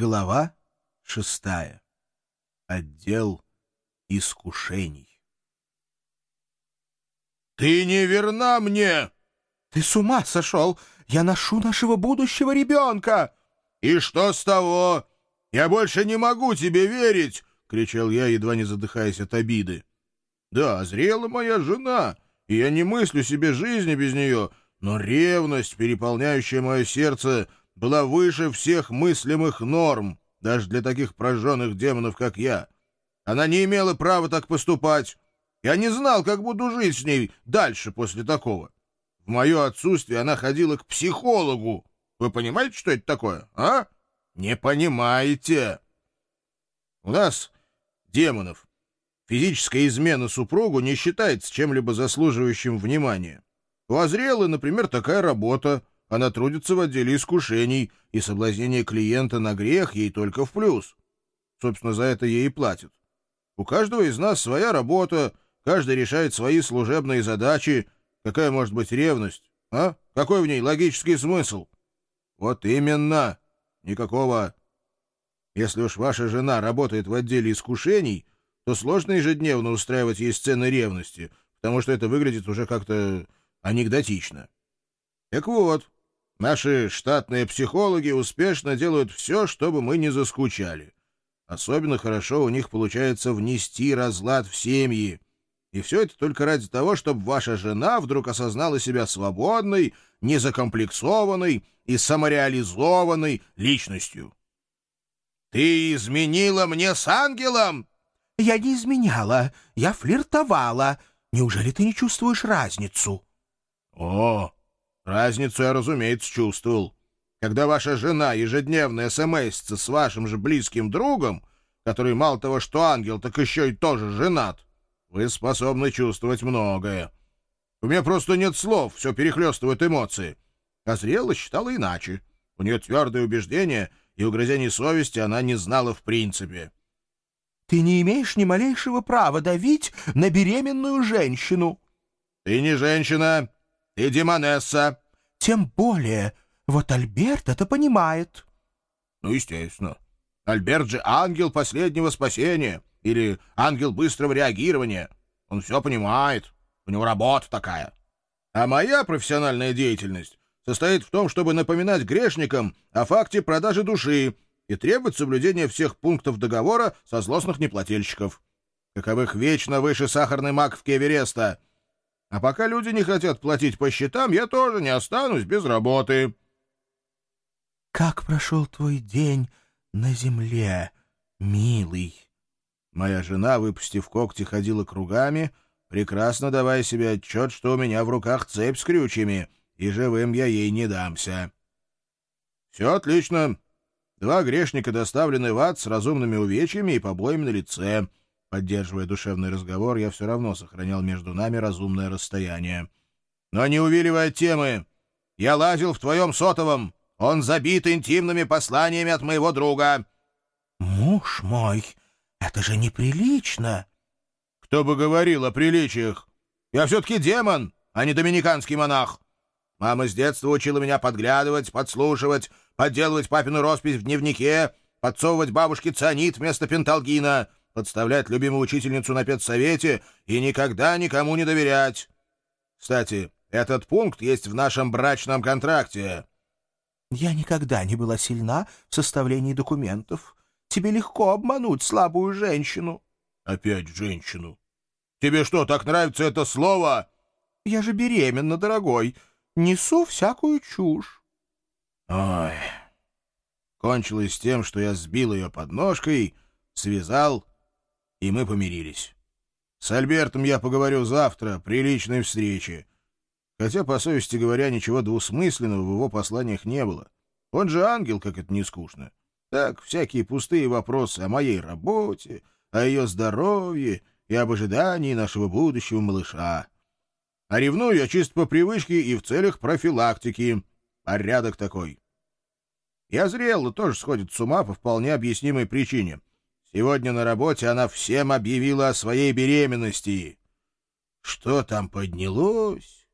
Глава шестая. Отдел искушений. «Ты не верна мне!» «Ты с ума сошел! Я ношу нашего будущего ребенка!» «И что с того? Я больше не могу тебе верить!» — кричал я, едва не задыхаясь от обиды. «Да, зрела моя жена, и я не мыслю себе жизни без нее, но ревность, переполняющая мое сердце, была выше всех мыслимых норм, даже для таких прожженных демонов, как я. Она не имела права так поступать. Я не знал, как буду жить с ней дальше после такого. В мое отсутствие она ходила к психологу. Вы понимаете, что это такое, а? Не понимаете. У нас, демонов, физическая измена супругу не считается чем-либо заслуживающим внимания. У Азриэлы, например, такая работа. Она трудится в отделе искушений, и соблазнение клиента на грех ей только в плюс. Собственно, за это ей и платят. У каждого из нас своя работа, каждый решает свои служебные задачи. Какая может быть ревность? А? Какой в ней логический смысл? Вот именно. Никакого. Если уж ваша жена работает в отделе искушений, то сложно ежедневно устраивать ей сцены ревности, потому что это выглядит уже как-то анекдотично. Так вот, наши штатные психологи успешно делают все, чтобы мы не заскучали. Особенно хорошо у них получается внести разлад в семьи. И все это только ради того, чтобы ваша жена вдруг осознала себя свободной, незакомплексованной и самореализованной личностью. «Ты изменила мне с ангелом?» «Я не изменяла, я флиртовала. Неужели ты не чувствуешь разницу?» О, разницу я, разумеется, чувствовал. Когда ваша жена ежедневно смс с вашим же близким другом, который мало того, что ангел, так еще и тоже женат, вы способны чувствовать многое. У меня просто нет слов, все перехлестывают эмоции. А зрела считала иначе. У нее твердое убеждение, и угрызений совести она не знала в принципе. — Ты не имеешь ни малейшего права давить на беременную женщину. — Ты не женщина, ты демонесса. Тем более. Вот Альберт это понимает. Ну, естественно. Альберт же ангел последнего спасения или ангел быстрого реагирования. Он все понимает. У него работа такая. А моя профессиональная деятельность состоит в том, чтобы напоминать грешникам о факте продажи души и требовать соблюдения всех пунктов договора со злостных неплательщиков, каковых вечно выше сахарной маковки Эвереста — а пока люди не хотят платить по счетам, я тоже не останусь без работы. — Как прошел твой день на земле, милый? Моя жена, выпустив когти, ходила кругами, прекрасно давая себе отчет, что у меня в руках цепь с крючьями, и живым я ей не дамся. — Все отлично. Два грешника доставлены в ад с разумными увечьями и побоями на лице — Поддерживая душевный разговор, я все равно сохранял между нами разумное расстояние. «Но не увиливая темы, я лазил в твоем сотовом. Он забит интимными посланиями от моего друга». «Муж мой, это же неприлично!» «Кто бы говорил о приличиях? Я все-таки демон, а не доминиканский монах. Мама с детства учила меня подглядывать, подслушивать, подделывать папину роспись в дневнике, подсовывать бабушке цианид вместо пенталгина» подставлять любимую учительницу на педсовете и никогда никому не доверять. Кстати, этот пункт есть в нашем брачном контракте. Я никогда не была сильна в составлении документов. Тебе легко обмануть слабую женщину. Опять женщину. Тебе что, так нравится это слово? Я же беременна, дорогой. Несу всякую чушь. Ой. Кончилось тем, что я сбил ее подножкой, связал и мы помирились. С Альбертом я поговорю завтра при личной встрече. Хотя, по совести говоря, ничего двусмысленного в его посланиях не было. Он же ангел, как это не скучно. Так, всякие пустые вопросы о моей работе, о ее здоровье и об ожидании нашего будущего малыша. А ревную я чисто по привычке и в целях профилактики. Порядок такой. Я зрел, тоже сходит с ума по вполне объяснимой причине — Сегодня на работе она всем объявила о своей беременности. Что там поднялось?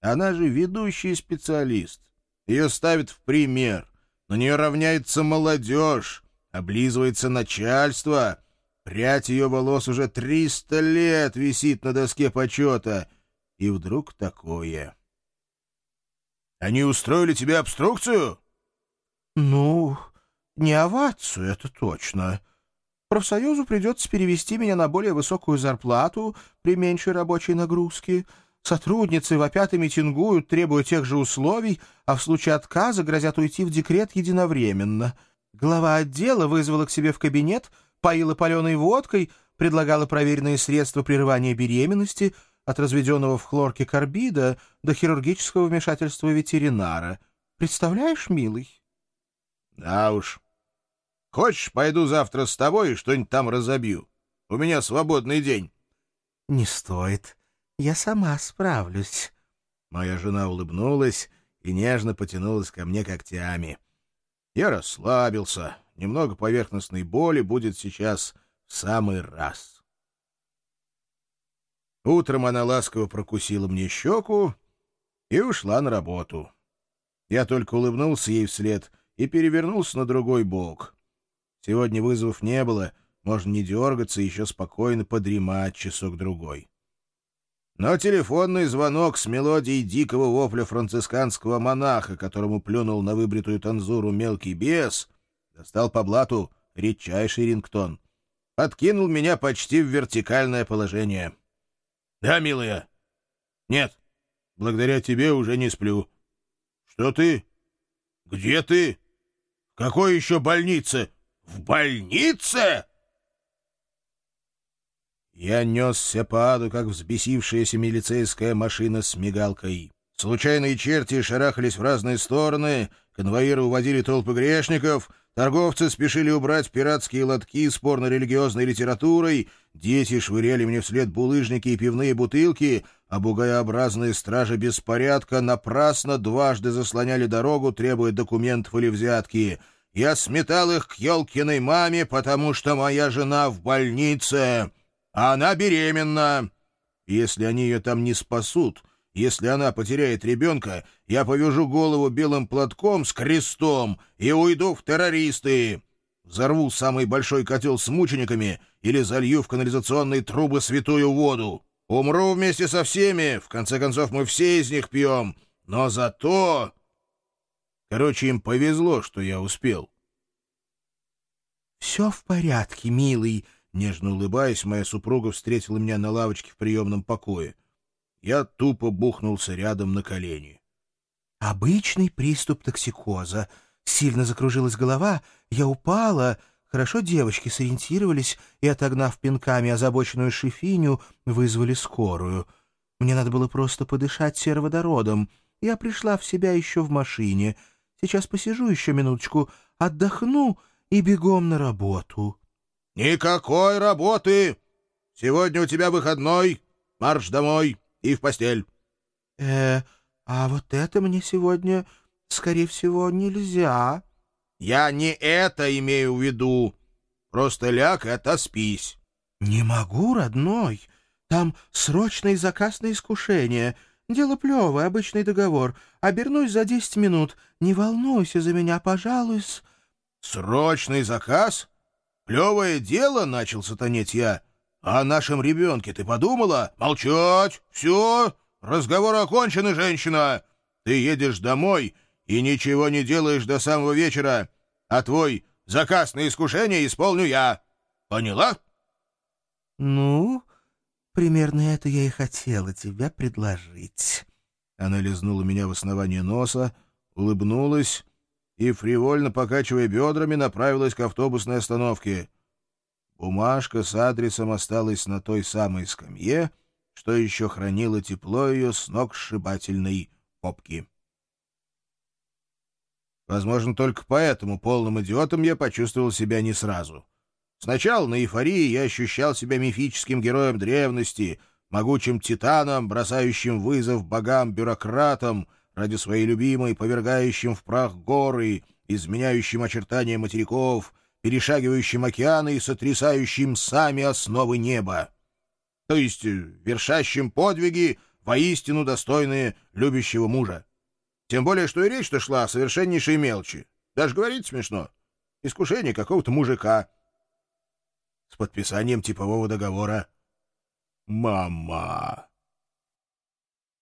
Она же ведущий специалист. Ее ставят в пример. на нее равняется молодежь, облизывается начальство. Прядь ее волос уже триста лет висит на доске почета. И вдруг такое. Они устроили тебе обструкцию? — Ну, не овацию, это точно. Профсоюзу придется перевести меня на более высокую зарплату при меньшей рабочей нагрузке. Сотрудницы вопят и митингуют, требуя тех же условий, а в случае отказа грозят уйти в декрет единовременно. Глава отдела вызвала к себе в кабинет, поила паленой водкой, предлагала проверенные средства прерывания беременности от разведенного в хлорке карбида до хирургического вмешательства ветеринара. Представляешь, милый? — Да уж. Хочешь, пойду завтра с тобой и что-нибудь там разобью? У меня свободный день. — Не стоит. Я сама справлюсь. Моя жена улыбнулась и нежно потянулась ко мне когтями. Я расслабился. Немного поверхностной боли будет сейчас в самый раз. Утром она ласково прокусила мне щеку и ушла на работу. Я только улыбнулся ей вслед и перевернулся на другой бок. Сегодня вызовов не было, можно не дергаться и еще спокойно подремать часок-другой. Но телефонный звонок с мелодией дикого вопля францисканского монаха, которому плюнул на выбритую танзуру мелкий бес, достал по блату редчайший рингтон. Откинул меня почти в вертикальное положение. — Да, милая? — Нет. Благодаря тебе уже не сплю. — Что ты? — Где ты? — В какой еще больнице? — В больнице? Я несся по аду, как взбесившаяся милицейская машина с мигалкой. Случайные черти шарахались в разные стороны, конвоиры уводили толпы грешников, торговцы спешили убрать пиратские лотки с порно-религиозной литературой, дети швыряли мне вслед булыжники и пивные бутылки, а бугаеобразные стражи беспорядка напрасно дважды заслоняли дорогу, требуя документов или взятки. Я сметал их к елкиной маме, потому что моя жена в больнице. Она беременна. Если они ее там не спасут, если она потеряет ребенка, я повяжу голову белым платком с крестом и уйду в террористы. Взорву самый большой котел с мучениками или залью в канализационные трубы святую воду. Умру вместе со всеми, в конце концов мы все из них пьем. Но зато... Короче, им повезло, что я успел. — Все в порядке, милый, Нежно улыбаясь, моя супруга встретила меня на лавочке в приемном покое. Я тупо бухнулся рядом на колени. «Обычный приступ токсикоза. Сильно закружилась голова, я упала. Хорошо девочки сориентировались и, отогнав пинками озабоченную шифиню, вызвали скорую. Мне надо было просто подышать сероводородом. Я пришла в себя еще в машине. Сейчас посижу еще минуточку, отдохну и бегом на работу». «Никакой работы! Сегодня у тебя выходной, марш домой и в постель». «Э, а вот это мне сегодня, скорее всего, нельзя». «Я не это имею в виду. Просто ляг и отоспись». «Не могу, родной. Там срочный заказ на искушение. Дело плевое, обычный договор. Обернусь за десять минут. Не волнуйся за меня, пожалуйста». «Срочный заказ?» Клевое дело, — начал сатанеть я. О нашем ребенке ты подумала? Молчать! Все! Разговор окончен, женщина! Ты едешь домой и ничего не делаешь до самого вечера, а твой заказ на искушение исполню я. Поняла? Ну, примерно это я и хотела тебя предложить. Она лизнула меня в основание носа, улыбнулась и, фривольно покачивая бедрами, направилась к автобусной остановке. Бумажка с адресом осталась на той самой скамье, что еще хранило тепло ее с ног сшибательной попки. Возможно, только поэтому полным идиотом я почувствовал себя не сразу. Сначала на эйфории я ощущал себя мифическим героем древности, могучим титаном, бросающим вызов богам-бюрократам — ради своей любимой, повергающим в прах горы, изменяющим очертания материков, перешагивающим океаны и сотрясающим сами основы неба. То есть э, вершащим подвиги, воистину достойные любящего мужа. Тем более, что и речь-то шла о совершеннейшей мелочи. Даже говорить смешно. Искушение какого-то мужика. С подписанием типового договора. Мама.